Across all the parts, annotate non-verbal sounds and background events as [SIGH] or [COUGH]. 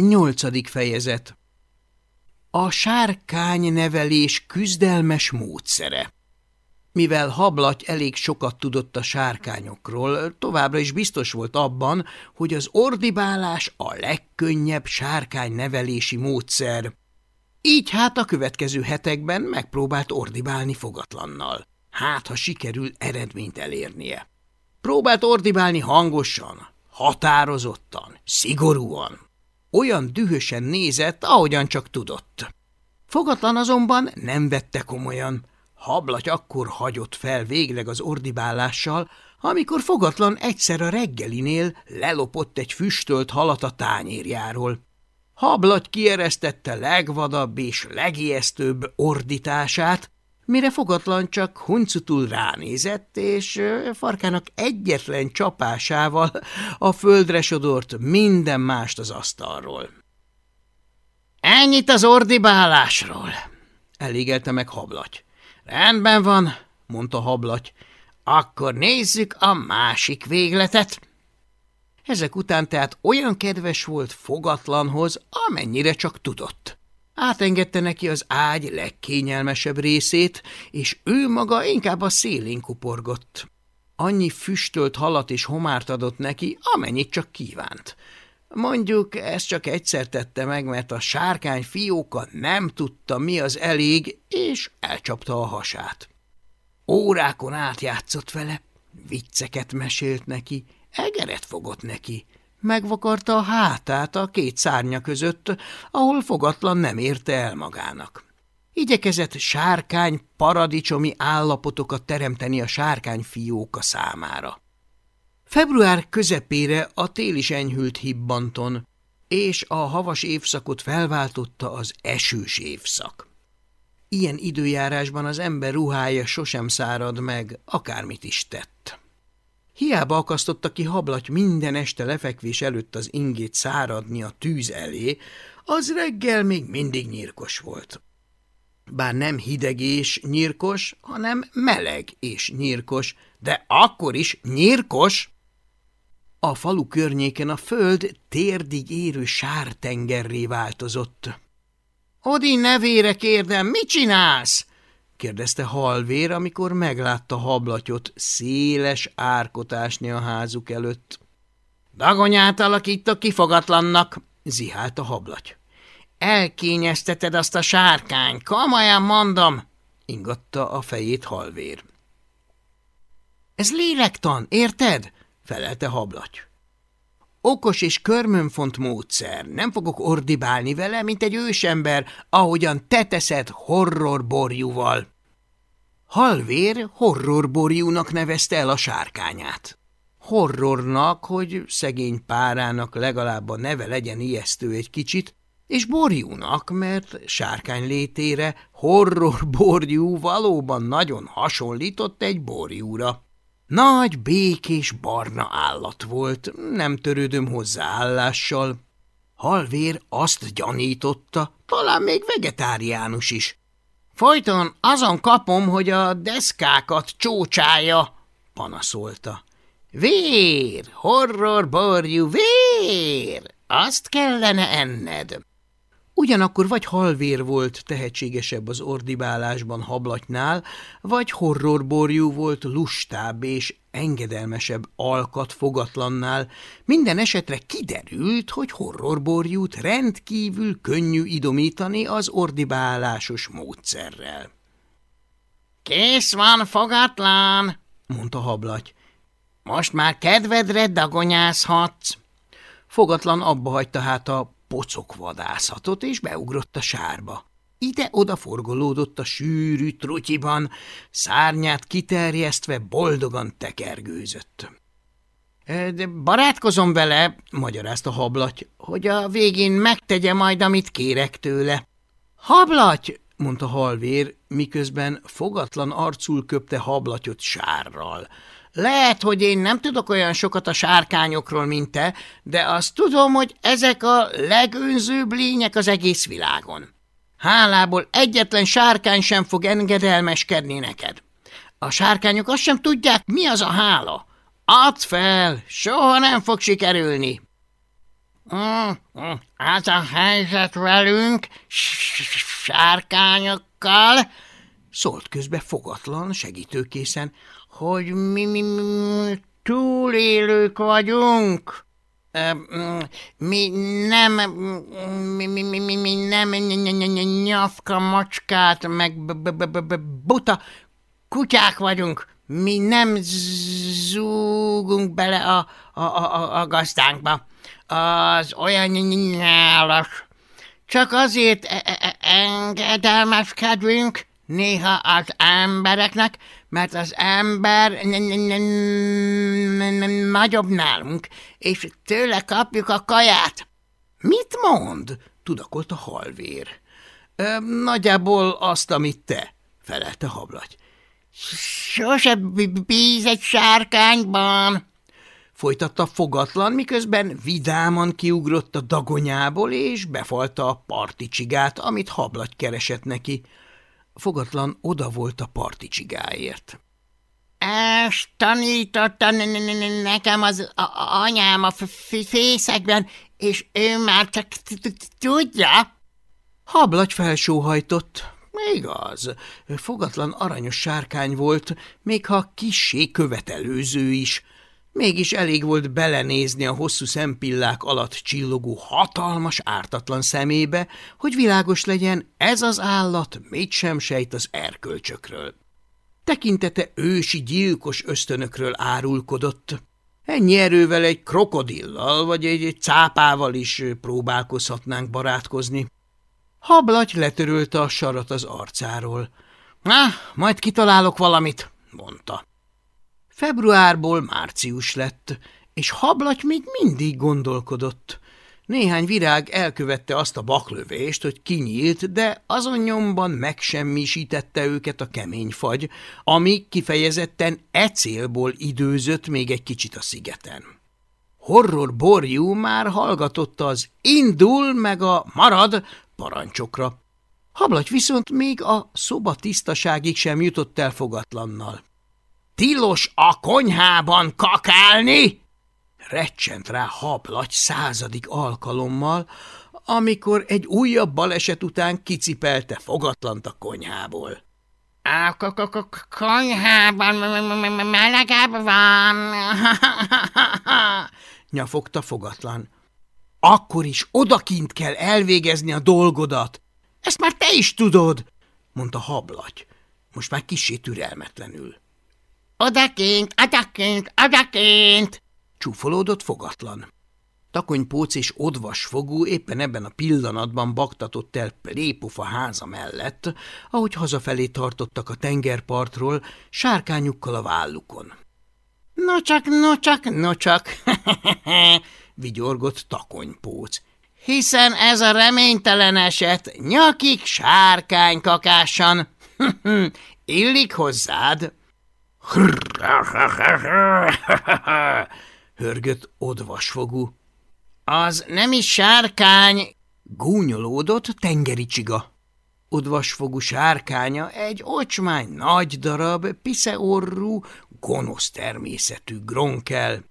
Nyolcadik fejezet A sárkány nevelés küzdelmes módszere Mivel Hablaty elég sokat tudott a sárkányokról, továbbra is biztos volt abban, hogy az ordibálás a legkönnyebb sárkány nevelési módszer. Így hát a következő hetekben megpróbált ordibálni fogatlannal. Hát, ha sikerül eredményt elérnie. Próbált ordibálni hangosan, határozottan, szigorúan. Olyan dühösen nézett, ahogyan csak tudott. Fogatlan azonban nem vette komolyan. Hablaty akkor hagyott fel végleg az ordibálással, amikor fogatlan egyszer a reggelinél lelopott egy füstölt halat a tányérjáról. Hablaty kieresztette legvadabb és legijesztőbb ordítását, mire fogatlan csak huncutul ránézett, és farkának egyetlen csapásával a földre sodort minden mást az asztalról. Ennyit az ordibálásról, elégelte meg hablaty. Rendben van, mondta hablaty, akkor nézzük a másik végletet. Ezek után tehát olyan kedves volt fogatlanhoz, amennyire csak tudott. Átengedte neki az ágy legkényelmesebb részét, és ő maga inkább a szélén kuporgott. Annyi füstölt halat és homárt adott neki, amennyit csak kívánt. Mondjuk ezt csak egyszer tette meg, mert a sárkány fióka nem tudta, mi az elég, és elcsapta a hasát. Órákon átjátszott vele, vicceket mesélt neki, egeret fogott neki, Megvakarta a hátát a két szárnya között, ahol fogatlan nem érte el magának. Igyekezett sárkány paradicsomi állapotokat teremteni a sárkány fióka számára. Február közepére a tél is enyhült hibbanton, és a havas évszakot felváltotta az esős évszak. Ilyen időjárásban az ember ruhája sosem szárad meg, akármit is tett. Hiába akasztotta ki hablaty minden este lefekvés előtt az ingét száradni a tűz elé, az reggel még mindig nyírkos volt. Bár nem hideg és nyírkos, hanem meleg és nyírkos, de akkor is nyírkos. A falu környéken a föld térdig érő sártengerré változott. – Odi nevére kérdem, mit csinálsz? Kérdezte halvér, amikor meglátta hablatyot széles árkotásni a házuk előtt. Dagonyát alakítok kifogatlannak, zihált a hablaty. Elkényezteted azt a sárkány, komolyan mondom, ingatta a fejét halvér. Ez lélektan, érted? felelte hablaty. Okos és körmönfont módszer, nem fogok ordibálni vele, mint egy ősember, ahogyan te horrorborjúval. Halvér horrorborjúnak nevezte el a sárkányát. Horrornak, hogy szegény párának legalább a neve legyen ijesztő egy kicsit, és borjúnak, mert sárkány létére horrorborjú valóban nagyon hasonlított egy borjúra. Nagy, békés, barna állat volt, nem törődöm hozzá állással. Halvér azt gyanította, talán még vegetáriánus is. Folyton azon kapom, hogy a deszkákat csócsája, panaszolta. Vér, horror borjú, vér, azt kellene enned. Ugyanakkor vagy halvér volt tehetségesebb az ordibálásban hablatnál, vagy horrorborjú volt lustább és engedelmesebb alkat fogatlannál, minden esetre kiderült, hogy horrorborjút rendkívül könnyű idomítani az ordibálásos módszerrel. – Kész van, fogatlan! – mondta hablaty. – Most már kedvedre dagonyázhatsz! Fogatlan abba hagyta hát a pocokvadászatot, és beugrott a sárba. Ide-oda forgolódott a sűrű trutyiban, szárnyát kiterjesztve boldogan tekergőzött. – De barátkozom vele, magyarázta hablaty, hogy a végén megtegye majd, amit kérek tőle. – Hablaty! – mondta halvér, miközben fogatlan arcul köpte hablatyot sárral – lehet, hogy én nem tudok olyan sokat a sárkányokról, mint te, de azt tudom, hogy ezek a legönzőbb lények az egész világon. Hálából egyetlen sárkány sem fog engedelmeskedni neked. A sárkányok azt sem tudják, mi az a hála. Add fel, soha nem fog sikerülni. Az a helyzet velünk, sárkányokkal, szólt közbe fogatlan, segítőkészen, hogy mi, mi, mi túlélők vagyunk. Mi nem, mi, mi, mi, mi, mi nem nyafka macskát, meg buta kutyák vagyunk. Mi nem zúgunk bele a, a, a, a gazdánkba. Az olyan nyálas. Csak azért e, e, e, engedelmeskedünk néha az embereknek, mert az ember nagyobb nálunk, és tőle kapjuk a kaját. Mit mond? tudakolt a halvér. Nagyjából azt, amit te, felelte hablagy. Sose bíz egy sárkányban, folytatta fogatlan, miközben vidáman kiugrott a dagonyából, és befalta a particsigát, amit hablagy keresett neki. Fogatlan oda volt a particsigáért. Ezt tanította nekem az anyám a fészekben, és ő már csak tudja. Hablagy felsóhajtott. Igaz, fogatlan aranyos sárkány volt, még ha kissé követelőző is. Mégis elég volt belenézni a hosszú szempillák alatt csillogó hatalmas, ártatlan szemébe, hogy világos legyen, ez az állat mit sem sejt az erkölcsökről. Tekintete ősi gyilkos ösztönökről árulkodott. Ennyi erővel egy krokodillal vagy egy cápával is próbálkozhatnánk barátkozni. Hablaty letörölte a sarat az arcáról. – Na, majd kitalálok valamit – mondta. Februárból március lett, és hablaty még mindig gondolkodott. Néhány virág elkövette azt a baklövést, hogy kinyílt, de azon nyomban megsemmisítette őket a kemény fagy, ami kifejezetten e célból időzött még egy kicsit a szigeten. Horror borjú már hallgatotta az indul meg a marad parancsokra. Hablagy viszont még a szoba tisztaságig sem jutott el fogatlannal. Tilos a konyhában kakálni? Recsent rá hablagy századik alkalommal, amikor egy újabb baleset után kicipelte fogatlant a konyhából. A konyhában melegebb van, [LAUGHS] nyafogta fogatlan. Akkor is odakint kell elvégezni a dolgodat. Ezt már te is tudod, mondta hablaty, most már kisé türelmetlenül. Odakint, odakint, odakint, csúfolódott fogatlan. Takonypóc és odvas fogú éppen ebben a pillanatban baktatott el plépufa háza mellett, ahogy hazafelé tartottak a tengerpartról, sárkányukkal a vállukon. – No csak, no csak, no csak, [LAUGHS] vigyorgott takonypóc. Hiszen ez a reménytelen eset nyakik sárkánykakásan. [LAUGHS] Illik hozzád. [LAUGHS] hörgött odvasfogú. Az nem is sárkány, gúnyolódott tengeri csiga. Odvasfogú sárkánya egy ocsmány nagy darab, piszeorrú, gonosz természetű gronkel.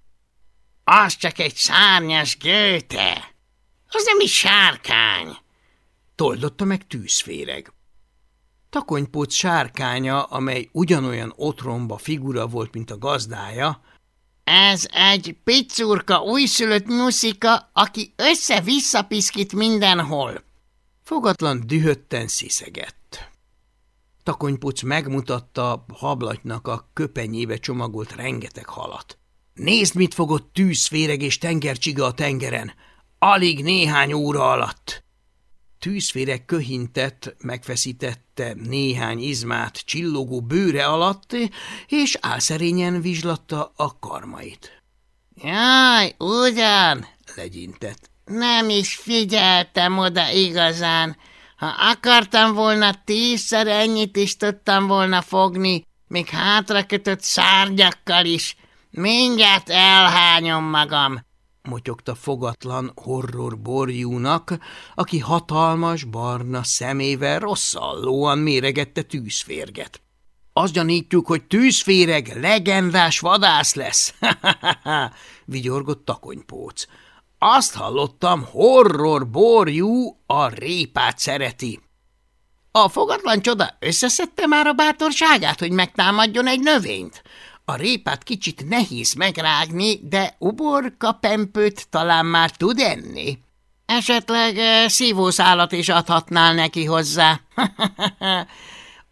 Az csak egy szárnyas gőte. Az nem is sárkány. Toldotta meg tűzféreg. Takonypóc sárkánya, amely ugyanolyan otromba figura volt, mint a gazdája, ez egy piccurka újszülött nyuszika, aki össze-vissza piszkít mindenhol. Fogatlan dühötten sziszegett. Takonypuc megmutatta hablatnak a köpenyébe csomagolt rengeteg halat. Nézd, mit fogott tűzféreg és tengercsiga a tengeren. Alig néhány óra alatt. Tűzféreg köhintett, megfeszítette néhány izmát csillogó bőre alatt, és álszerényen vizslatta a karmait. – Jaj, ugyan! – legyintett. – Nem is figyeltem oda igazán. Ha akartam volna, tízszer ennyit is tudtam volna fogni, még hátrakötött szárnyakkal is. Mindjárt elhányom magam motyogta fogatlan horror borjúnak, aki hatalmas, barna szemével rosszallóan méregette tűzférget. Azt gyanítjuk, hogy tűzféreg legendás vadász lesz, [LAUGHS] vigyorgott takonypóc. Azt hallottam, horror borjú a répát szereti. A fogatlan csoda összeszedte már a bátorságát, hogy megtámadjon egy növényt? A répát kicsit nehéz megrágni, de uborka pempőt talán már tud enni. Esetleg szívószálat is adhatnál neki hozzá. [LAUGHS]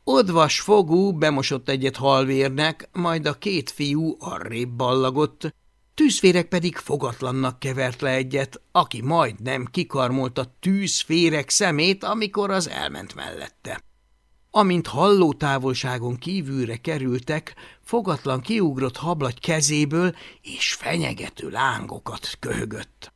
Odvas fogú bemosott egyet halvérnek, majd a két fiú arrébb ballagott, tűzférek pedig fogatlannak kevert le egyet, aki majdnem kikarmolta tűzférek szemét, amikor az elment mellette. Amint halló távolságon kívülre kerültek, fogatlan kiugrott hablagy kezéből, és fenyegető lángokat köhögött.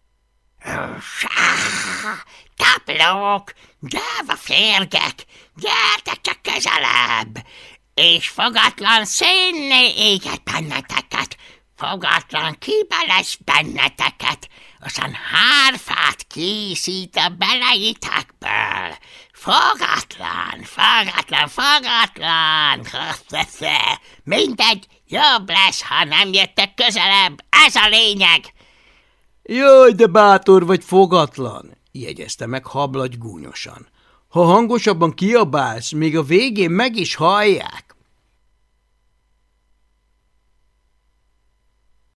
– Taplók, gyáva férgek, gyertek csak közelebb, és fogatlan szénné éget benneteket, fogatlan kibelesz benneteket, aztán hárfát készít a beleitekből. Fogatlan, fogatlan, fogatlan, mindegy, jobb lesz, ha nem jöttek közelebb, ez a lényeg. Jaj, de bátor vagy fogatlan, jegyezte meg hablagy gúnyosan. Ha hangosabban kiabálsz, még a végén meg is hallják.